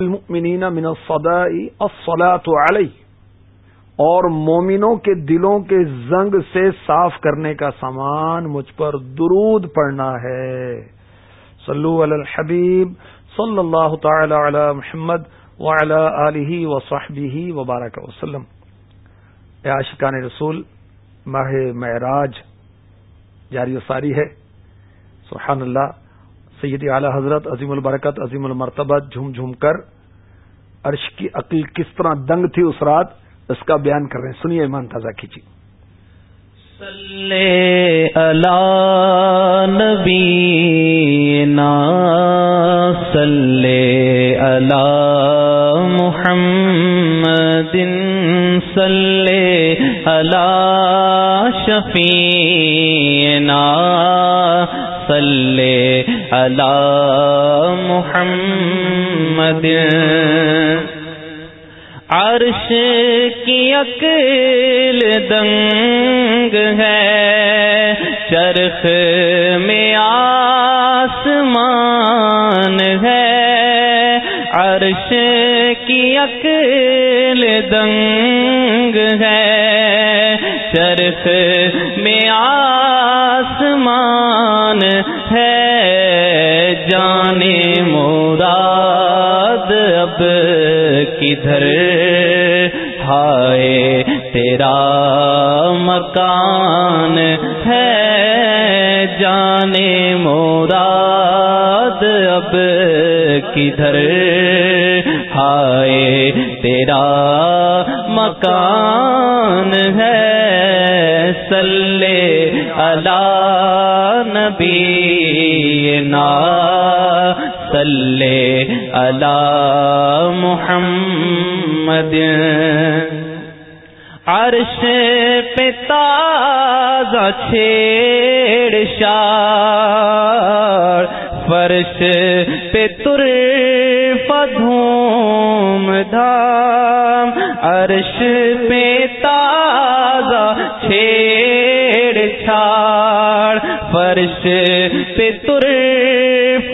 المؤمنین من الصلاة علی اور مومنوں کے دلوں کے زنگ سے صاف کرنے کا سامان مجھ پر درود پڑنا ہے۔ صلو علی الحبیب، صلی اللہ تعالی علی محمد وعلی آلہ وصحبہ وبارک وسلم۔ اے عاشقان رسول، ماہ معراج جاری و ساری ہے۔ سبحان اللہ سیدی اعلی حضرت، عظیم البرکت، عظیم المرتبت جھوم جھوم کر عرش کی عقل کس طرح دنگ تھی اس رات، اس کا بیان کر رہے ہیں۔ سنیے ایمان تازہ کھینچی نبی نا سلے اللہ محمد سلے اللہ شفیع سلے اللہ محمد. عرش کی عقل دنگ ہے، چرخ میں آسمان ہے۔ عرش کی عقل دنگ ہے، چرخ میں آسمان اب کدھر ہائے تیرا مکان ہے جانے مراد اب کدھر ہائے تیرا مکان ہے سلے اللہ نبی نا سلے اللہ محمد عرش پہ تازہ چھیڑ شار فرش پہ تر پدھوم دھام، عرش پہ تازہ چھیڑ چھاڑ، فرش پہ تر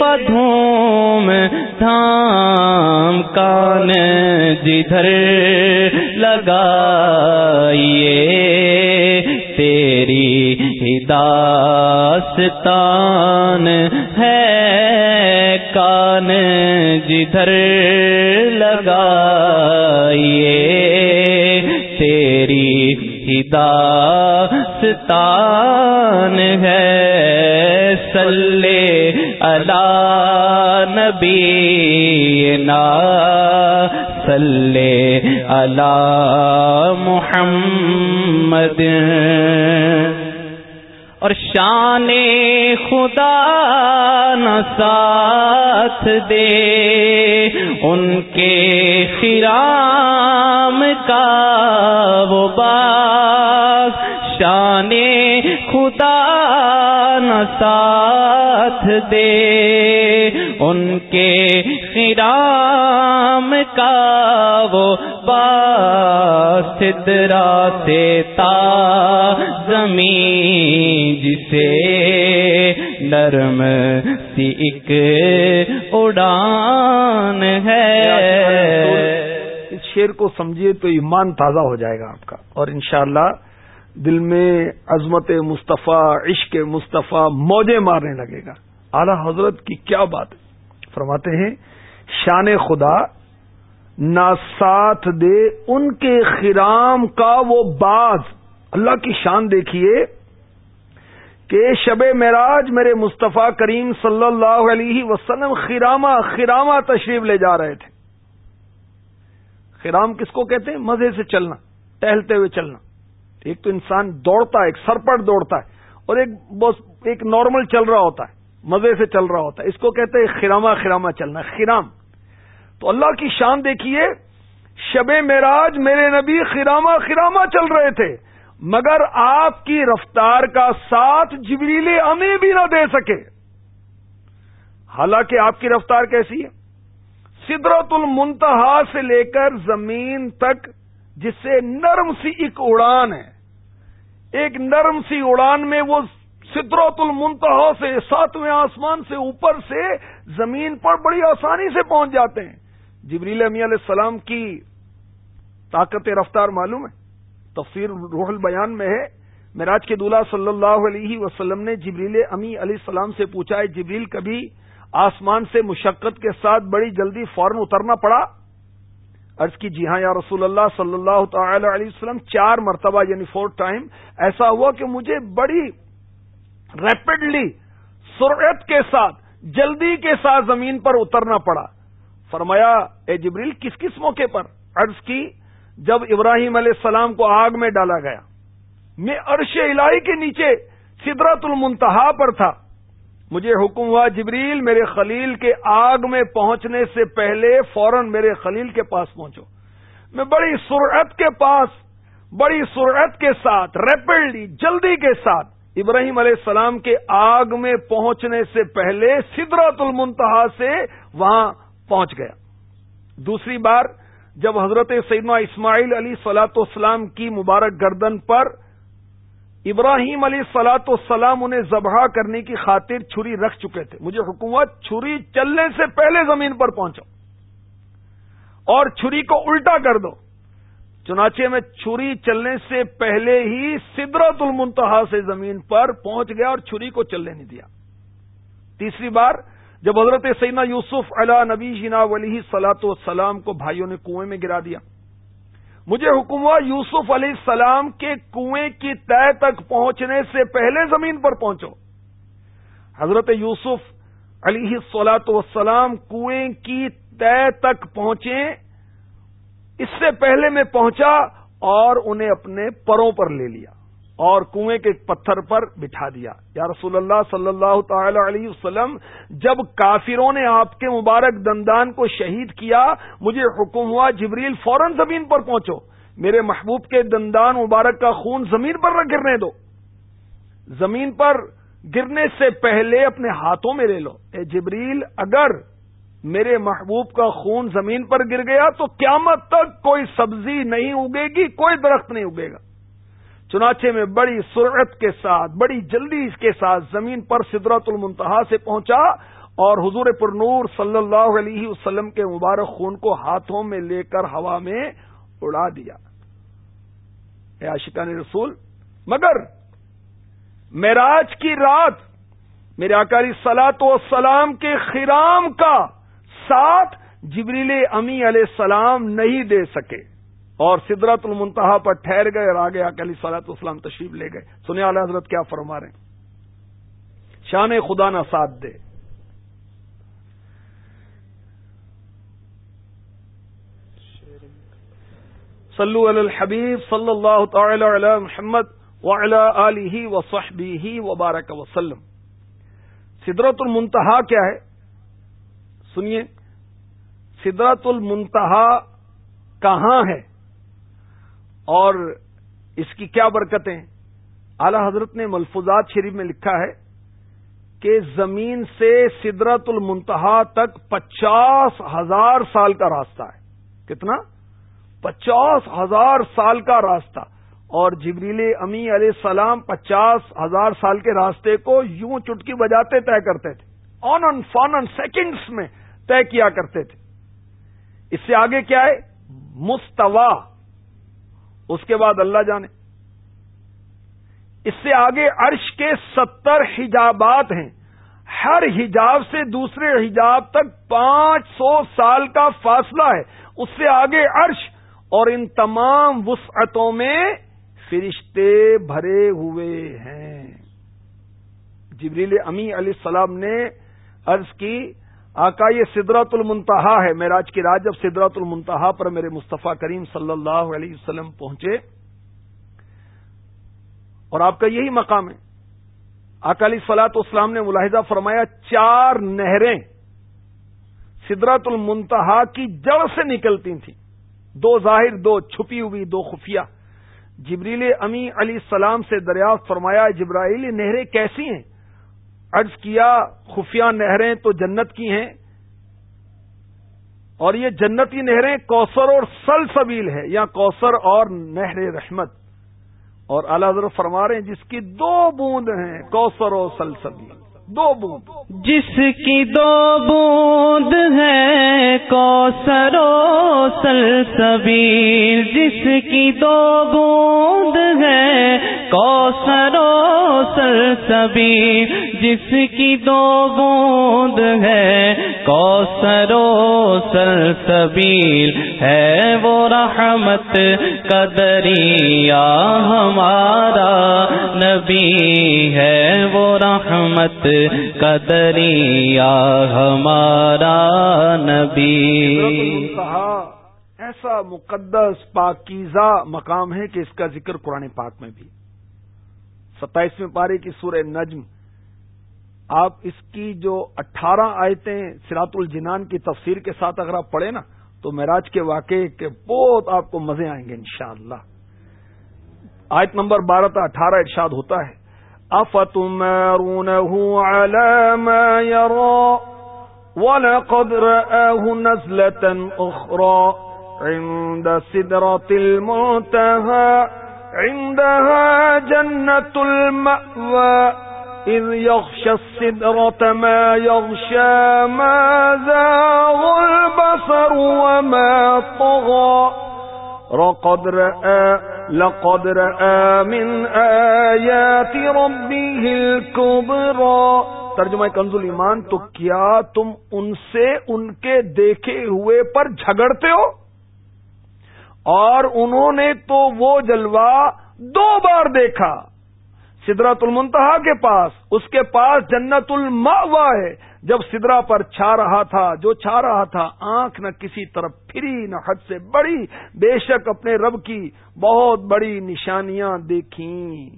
پدھوم دھام کان جدھر لگائیے تیری ہداستان ہے کان جدھر لگائیے تیری ہداستان ہے سلے اللہ نبی نا سلے اللہ محمد۔ اور شان خدا نہ ساتھ دے ان کے خرام کا وہ باغ۔ شان خدا ساتھ دے۔ ان کے خرام کا وہ سدرا سے تا۔ زمین جسے نرم سی ایک اڑان ہے۔ اس شیر کو سمجھیے تو ایمان تازہ ہو جائے گا آپ کا۔ اور انشاءاللہ دل میں عظمت مصطفیٰ، عشق مصطفیٰ موجے مارنے لگے گا۔ اعلی حضرت کی کیا بات ہے؟ فرماتے ہیں، شان خدا نہ ساتھ دے ان کے خرام کا وہ باز۔ اللہ کی شان دیکھیے کہ شب معراج میرے مصطفیٰ کریم صلی اللہ علیہ وسلم خراما خراما تشریف لے جا رہے تھے۔ خرام کس کو کہتے ہیں؟ مزے سے چلنا، ٹہلتے ہوئے چلنا۔ ایک تو انسان دوڑتا ہے، ایک سرپٹ دوڑتا ہے اور ایک ایک نارمل چل رہا ہوتا ہے، مزے سے چل رہا ہوتا ہے۔ اس کو کہتے ہیں خراما خراما چلنا، خرام۔ تو اللہ کی شان دیکھیے، شب معراج میرے نبی خراما خراما چل رہے تھے، مگر آپ کی رفتار کا ساتھ جبریل امی بھی نہ دے سکے۔ حالانکہ آپ کی رفتار کیسی ہے؟ سدرت المنتہا سے لے کر زمین تک جس سے نرم سی ایک اڑان ہے۔ ایک نرم سی اڑان میں وہ سدرت المنتہا سے ساتویں آسمان سے اوپر سے زمین پر بڑی آسانی سے پہنچ جاتے ہیں۔ جبریل امی علیہ السلام کی طاقت رفتار معلوم ہے۔ تفسیر روح البیان میں ہے۔ مراج کے دولہ صلی اللہ علیہ وسلم نے جبریل امی علیہ السلام سے پوچھا ہے جبریل، کبھی آسمان سے مشقت کے ساتھ بڑی جلدی فوراً اترنا پڑا؟ عرض کی جی ہاں یا رسول اللہ صلی اللہ تعالی علیہ وسلم، چار مرتبہ یعنی فور ٹائم ایسا ہوا کہ مجھے بڑی ریپڈلی سرعت کے ساتھ، جلدی کے ساتھ زمین پر اترنا پڑا۔ فرمایا، اے جبریل، کس کس موقع پر؟ عرض کی، جب ابراہیم علیہ السلام کو آگ میں ڈالا گیا۔ میں عرش الہی کے نیچے سدرت المنتہا پر تھا۔ مجھے حکم ہوا جبریل میرے خلیل کے آگ میں پہنچنے سے پہلے فوراً میرے خلیل کے پاس پہنچو۔ میں بڑی سرعت کے پاس، بڑی سرعت کے ساتھ ریپڈلی جلدی کے ساتھ ابراہیم علیہ السلام کے آگ میں پہنچنے سے پہلے سدرت المنتہا سے وہاں پہنچ گیا۔ دوسری بار جب حضرت سیدنا اسماعیل علی سلاۃ والسلام کی مبارک گردن پر ابراہیم علی سلاۃ والسلام انہیں ذبح کرنے کی خاطر چھری رکھ چکے تھے۔ مجھے حکومت چھری چلنے سے پہلے زمین پر پہنچو اور چھری کو الٹا کر دو۔ چنانچہ میں چھری چلنے سے پہلے ہی سدرت المنتہا سے زمین پر پہنچ گیا اور چھری کو چلنے نہیں دیا۔ تیسری بار جب حضرت سینا یوسف علا نبی جنا ولی سلاۃ والسلام کو بھائیوں نے کنویں میں گرا دیا۔ مجھے حکم ہوا یوسف علیہ السلام کے کنویں کی طے تک پہنچنے سے پہلے زمین پر پہنچو۔ حضرت یوسف علی سولاد وسلام کنویں کی طے تک پہنچے اس سے پہلے میں پہنچا اور انہیں اپنے پروں پر لے لیا۔ اور کنویں کے پتھر پر بٹھا دیا۔ یا رسول اللہ صلی اللہ تعالی علیہ وسلم، جب کافروں نے آپ کے مبارک دندان کو شہید کیا، مجھے حکم ہوا، جبریل، فوراً زمین پر پہنچو۔ میرے محبوب کے دندان مبارک کا خون زمین پر نہ گرنے دو۔ زمین پر گرنے سے پہلے اپنے ہاتھوں میں لے لو۔ اے جبریل، اگر میرے محبوب کا خون زمین پر گر گیا، تو قیامت تک کوئی سبزی نہیں اگے گی، کوئی درخت نہیں اگے گا۔ چنانچہ میں بڑی سرعت کے ساتھ، بڑی جلدی کے ساتھ زمین پر سدرت المنتہا سے پہنچا اور حضور پر نور صلی اللہ علیہ وسلم کے مبارک خون کو ہاتھوں میں لے کر ہوا میں اڑا دیا۔ اے عاشقان رسول، مگر معراج کی رات میرے آکاری سلاط و سلام کے خرام کا ساتھ جبریل امی علیہ السلام نہیں دے سکے۔ اور سدرت المنتہا پر ٹھہر گئے اور آگے آ کے علی اسلام تشریف لے گئے۔ سنیا اعلی حضرت کیا فرما رہے ہیں۔ شان خدا نہ ساتھ دے۔ صلو علی الحبیب صلی اللہ تعالی علی محمد وعلی آلہ وصحبہ وبارک وسلم۔ سدرت المنتہا کیا ہے؟ سنیے۔ سدرت المنتہا کہاں ہے؟ اور اس کی کیا برکتیں اعلی حضرت نے ملفوظات شریف میں لکھا ہے کہ زمین سے سدرت المنتہا تک پچاس ہزار سال کا راستہ ہے۔ کتنا؟ پچاس ہزار سال کا راستہ۔ اور جبریل امی علیہ السلام پچاس ہزار سال کے راستے کو یوں چٹکی بجاتے طے کرتے تھے۔ آن آن فان آن سیکنڈس میں طے کیا کرتے تھے۔ اس سے آگے کیا ہے؟ مستوا۔ اس کے بعد اللہ جانے۔ اس سے آگے عرش کے ستر حجابات ہیں۔ ہر حجاب سے دوسرے حجاب تک پانچ سو سال کا فاصلہ ہے۔ اس سے آگے عرش اور ان تمام وسعتوں میں فرشتے بھرے ہوئے ہیں۔ جبریل امی علیہ السلام نے عرض کی آقا یہ سدرت المنتہا ہے۔ میراج کی رات جب سدرت المنتہا پر میرے مصطفیٰ کریم صلی اللہ علیہ وسلم پہنچے اور آپ کا یہی مقام ہے۔ اکالی سلاط اسلام نے ملاحظہ فرمایا، چار نہریں سدرت المنتہا کی جڑ سے نکلتی تھیں۔ دو ظاہر، دو چھپی ہوئی، دو خفیہ۔ جبریل امی علی السلام سے دریافت فرمایا جبرائیل نہریں کیسی ہیں؟ عرض کیا، خفیہ نہریں تو جنت کی ہیں۔ اور یہ جنتی نہریں کوثر اور سل سبیل ہے یا کوثر اور نہر رحمت۔ اور اعلی حضرت فرما رہے ہیں، جس کی دو بوند ہیں، کوثر اور سل سبیل دو بوند۔ جس کی دو بوند ہے کو سرو سلسبیل۔ جس کی دو بوند ہے کو سرو سلسبیل جس کی دو بوند ہے کو سرو سلسبیل ہے۔ وہ رحمت قدریا ہمارا نبی ہے۔ وہ رحمت قدریا ہمارا نبی۔ ایسا مقدس پاکیزہ مقام ہے کہ اس کا ذکر قرآن پاک میں بھی۔ ستائیسویں پارے کی سورہ نجم۔ آپ اس کی جو اٹھارہ آیتیں سرات الجنان کی تفسیر کے ساتھ اگر آپ پڑھیں نا، تو معراج کے واقعے کے بہت آپ کو مزے آئیں گے انشاءاللہ۔ آیت نمبر بارہ تا اٹھارہ ارشاد ہوتا ہے۔ أفتمارونه على ما يرى ولقد رآه نزلة أخرى عند سدرة المنتهى۔ عندها جنة المأوى، إذ يغشى السدرة ما يغشى، ما زاغ البصر وما طغى. لقد رأى لقد رأى من آيات ربه الكبرى. ترجمہ کنزل ایمان تو کیا تم ان سے ان کے دیکھے ہوئے پر جھگڑتے ہو؟ اور انہوں نے تو وہ جلوہ دو بار دیکھا سدرت المنتہا کے پاس، اس کے پاس جنت الماوا ہے۔ جب سدرا پر چھا رہا تھا، جو چھا رہا تھا، آنکھ نہ کسی طرف، پھری نہ حد سے بڑی، بے شک اپنے رب کی بہت بڑی نشانیاں دیکھیں۔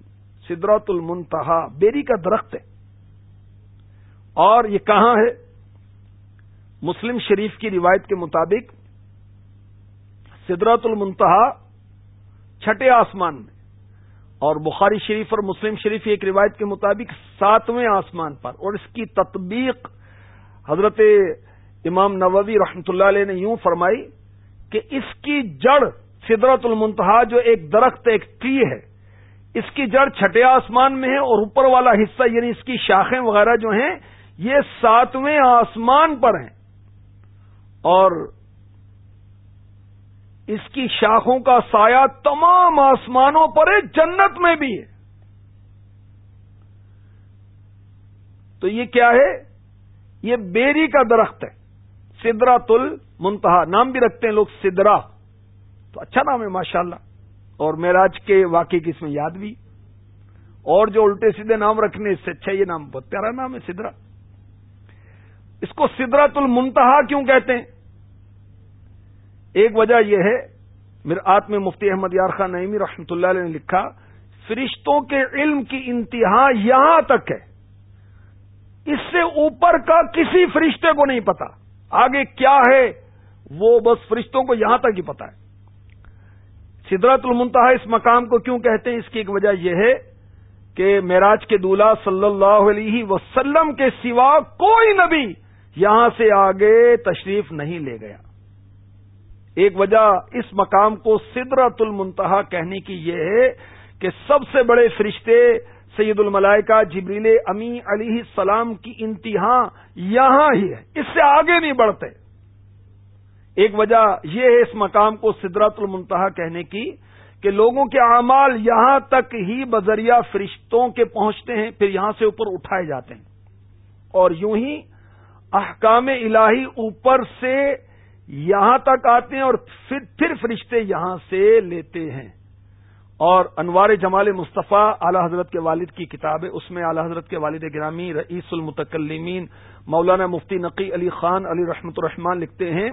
سدرت المنتہا بیری کا درخت ہے۔ اور یہ کہاں ہے؟ مسلم شریف کی روایت کے مطابق سدرت المنتہا چھٹے آسمان میں۔ اور بخاری شریف اور مسلم شریف ایک روایت کے مطابق ساتویں آسمان پر۔ اور اس کی تطبیق حضرت امام نووی رحمت اللہ علیہ نے یوں فرمائی کہ اس کی جڑ سدرت المنتہا جو ایک درخت، ایک ٹری ہے، اس کی جڑ چھٹے آسمان میں ہے اور اوپر والا حصہ یعنی اس کی شاخیں وغیرہ جو ہیں، یہ ساتویں آسمان پر ہیں۔ اور اس کی شاخوں کا سایہ تمام آسمانوں پر ہے، جنت میں بھی ہے۔ تو یہ کیا ہے؟ یہ بیری کا درخت ہے سدرا تل منتہا۔ نام بھی رکھتے ہیں لوگ، سدرا۔ تو اچھا نام ہے، ماشاءاللہ۔ اور معراج کے واقعے کی اس میں یاد بھی۔ اور جو الٹے سیدھے نام رکھنے، اس سے اچھا یہ نام، بہت پیارا نام ہے، سدرا۔ اس کو سدرا تل منتہا کیوں کہتے ہیں؟ ایک وجہ یہ ہے میرے آت میں مفتی احمد یار خان نعیمی رحمۃ اللہ علیہ نے لکھا، فرشتوں کے علم کی انتہا یہاں تک ہے۔ اس سے اوپر کا کسی فرشتے کو نہیں پتا۔ آگے کیا ہے، وہ بس فرشتوں کو یہاں تک ہی پتا ہے۔ سدرت المنتہا اس مقام کو کیوں کہتے ہیں؟ اس کی ایک وجہ یہ ہے کہ معراج کے دولہ صلی اللہ علیہ وسلم کے سوا کوئی نبی یہاں سے آگے تشریف نہیں لے گیا۔ ایک وجہ اس مقام کو سدرت المنتہا کہنے کی یہ ہے کہ سب سے بڑے فرشتے سید الملائکہ جبریل امی علیہ السلام کی انتہا یہاں ہی ہے، اس سے آگے نہیں بڑھتے۔ ایک وجہ یہ ہے اس مقام کو سدرت المنتہا کہنے کی کہ لوگوں کے اعمال یہاں تک ہی بذریعہ فرشتوں کے پہنچتے ہیں، پھر یہاں سے اوپر اٹھائے جاتے ہیں۔ اور یوں ہی احکام الہی اوپر سے یہاں تک آتے ہیں اور پھر فرشتے یہاں سے لیتے ہیں۔ اور انوار جمال مصطفیٰ اعلی حضرت کے والد کی کتاب ہے۔ اس میں اعلی حضرت کے والد گرامی رئیس المتکلمین مولانا مفتی نقی علی خان علی رحمت الرحمان لکھتے ہیں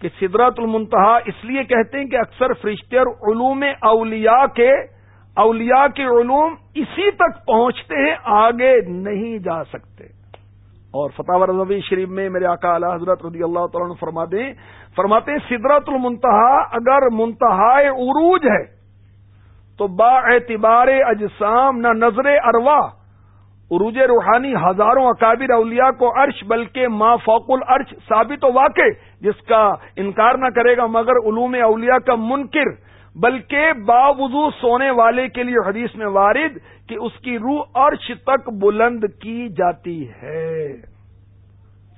کہ سدرت المنتہا اس لیے کہتے ہیں کہ اکثر فرشتے اور علوم اولیاء کے اولیاء کے علوم اسی تک پہنچتے ہیں، آگے نہیں جا سکتے۔ اور فتح رضوی شریف میں میرے آقا اعلی حضرت رضی اللہ تعالیٰ فرما دیں فرماتے ہیں سدرت المنتہا اگر منتہا عروج ہے تو با اعتبار اجسام نہ نظر اروا عروج روحانی ہزاروں اکابر اولیاء کو عرش، بلکہ ما فوق العرش ثابت و واقع، جس کا انکار نہ کرے گا مگر علوم اولیاء کا منکر بلکہ باوضو سونے والے کے لیے حدیث میں وارد کہ اس کی روح عرش تک بلند کی جاتی ہے۔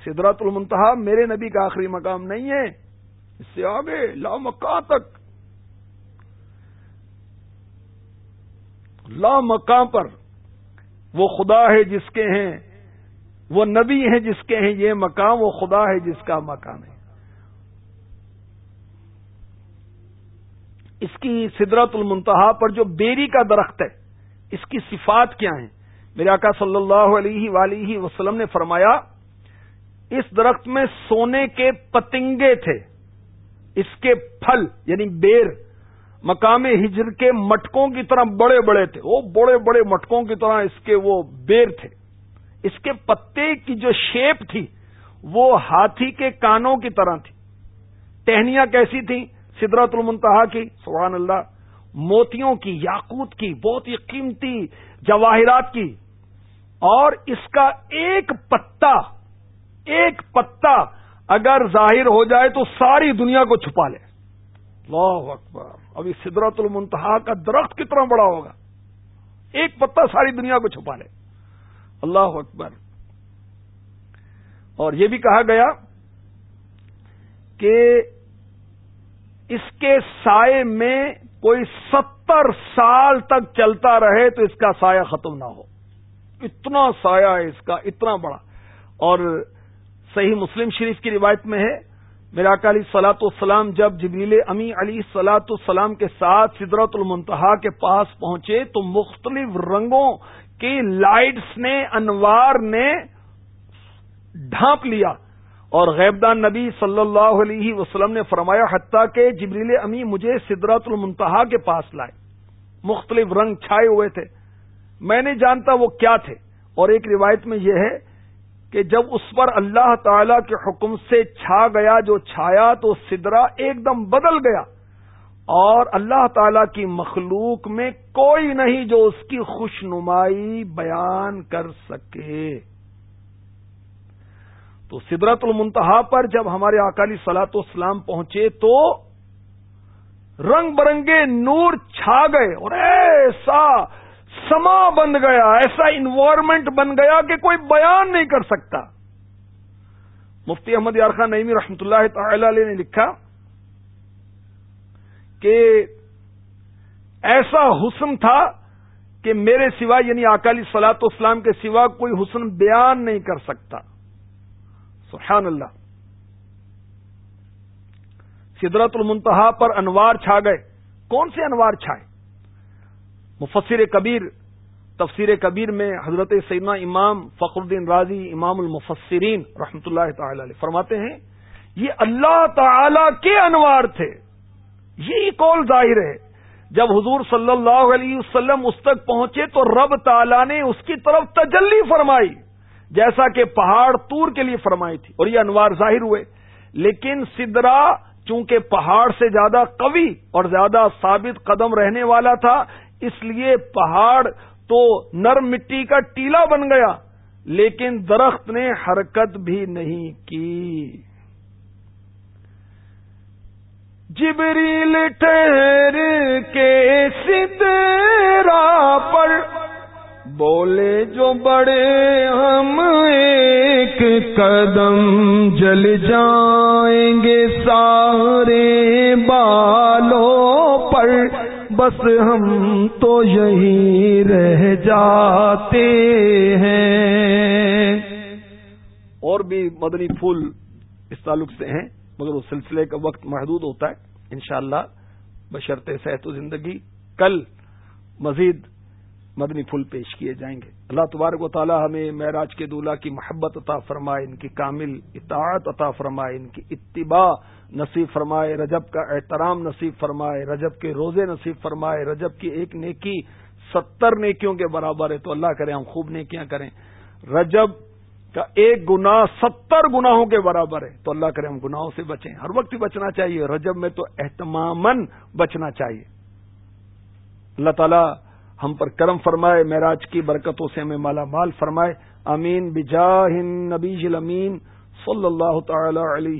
سدرات المنتہا میرے نبی کا آخری مقام نہیں ہے۔ اس سے آگے لا مکہ تک۔ لا مکان پر وہ خدا ہے جس کے ہیں، وہ نبی ہیں جس کے ہیں، یہ مقام وہ خدا ہے جس کا مقام ہے۔ اس کی سدرت المنتہا پر جو بیری کا درخت ہے، اس کی صفات کیا ہیں؟ میرے آقا صلی اللہ علیہ ولیہ وسلم نے فرمایا، اس درخت میں سونے کے پتنگے تھے، اس کے پھل یعنی بیر، مقام ہجر کے مٹکوں کی طرح بڑے بڑے تھے، وہ بڑے بڑے مٹکوں کی طرح اس کے وہ بیر تھے۔ اس کے پتے کی جو شیپ تھی، وہ ہاتھی کے کانوں کی طرح تھی۔ ٹہنیاں کیسی تھیں؟ سدرت المنتہا کی، سبحان اللہ، موتیوں کی، یاقوت کی، بہت ہی قیمتی جواہرات کی۔ اور اس کا ایک پتا ایک پتا اگر ظاہر ہو جائے تو ساری دنیا کو چھپا لے۔ اللہ اکبر۔ ابھی سدرت المنتہا کا درخت کتنا بڑا ہوگا۔ ایک پتا ساری دنیا کو چھپا لے۔ اللہ اکبر۔ اور یہ بھی کہا گیا کہ اس کے سائے میں کوئی ستر سال تک چلتا رہے تو اس کا سایہ ختم نہ ہو۔ اتنا سایہ ہے اس کا، اتنا بڑا۔ اور صحیح مسلم شریف کی روایت میں ہے میرا علی سلاۃ السلام جب جبیل امی علی سلاۃ السلام کے ساتھ سدرت المنتہا کے پاس پہنچے تو مختلف رنگوں کی لائٹس نے، انوار نے ڈھانپ لیا۔ اور غیبدان نبی صلی اللہ علیہ وسلم نے فرمایا، حتیٰ کہ جبریل امی مجھے سدرت المنتہا کے پاس لائے۔ مختلف رنگ چھائے ہوئے تھے۔ میں نہیں جانتا وہ کیا تھے۔ اور ایک روایت میں یہ ہے کہ جب اس پر اللہ تعالی کے حکم سے چھا گیا، جو چھایا، تو سدرا ایک دم بدل گیا۔ اور اللہ تعالی کی مخلوق میں کوئی نہیں جو اس کی خوش نمائی بیان کر سکے۔ تو سدرت المنتہا پر جب ہمارے اکالی سلاط اسلام پہنچے تو رنگ برنگے نور چھا گئے اور ایسا سما بن گیا، ایسا انوائرمنٹ بن گیا کہ کوئی بیان نہیں کر سکتا۔ مفتی احمد یارخان نعیمی رحمتہ اللہ تعالی علیہ نے لکھا کہ ایسا حسن تھا کہ میرے سوا یعنی اکالی سلاط اسلام کے سوا کوئی حسن بیان نہیں کر سکتا۔ سبحان اللہ۔ سدرت المنتہا پر انوار چھا گئے۔ کون سے انوار چھائے؟ مفسر کبیر، تفسیر کبیر میں حضرت سیدنا امام فخر الدین راضی، امام المفسرین رحمت اللہ تعالی علیہ فرماتے ہیں، یہ اللہ تعالی کے انوار تھے۔ یہی قول ظاہر ہے۔ جب حضور صلی اللہ علیہ وسلم اس تک پہنچے تو رب تعالی نے اس کی طرف تجلی فرمائی۔ جیسا کہ پہاڑ تور کے لیے فرمائی تھی اور یہ انوار ظاہر ہوئے۔ لیکن سدرا چونکہ پہاڑ سے زیادہ قوی اور زیادہ ثابت قدم رہنے والا تھا، اس لیے پہاڑ تو نرم مٹی کا ٹیلا بن گیا، لیکن درخت نے حرکت بھی نہیں کی۔ جبریل ٹھہر کے سترا پر بولے جو بڑے ہم ایک قدم جل جائیں گے سارے بالوں پر۔ بس ہم تو یہی رہ جاتے ہیں۔ اور بھی مدنی پھول اس تعلق سے ہیں، مگر اس سلسلے کا وقت محدود ہوتا ہے۔ انشاءاللہ بشرط صحت و زندگی۔ کل مزید مدنی پھول پیش کیے جائیں گے۔ اللہ تبارک و تعالی ہمیں معراج کے دولہ کی محبت عطا فرمائے، ان کی کامل اطاعت عطا فرمائے، ان کی اتباع نصیب فرمائے، رجب کا احترام نصیب فرمائے، رجب کے روزے نصیب فرمائے، رجب کی ایک نیکی ستر نیکیوں کے برابر ہے تو اللہ کرے ہم خوب نیکیاں کریں۔ رجب کا ایک گنا ستر گناہوں کے برابر ہے تو اللہ کرے ہم گناہوں سے بچیں۔ ہر وقت ہی بچنا چاہیے، رجب میں تو اہتمام بچنا چاہیے۔ اللہ تعالی ہم پر کرم فرمائے، معراج کی برکتوں سے ہمیں مالا مال فرمائے۔ امین بجاہ نبی امین صلی اللہ تعالی علیہ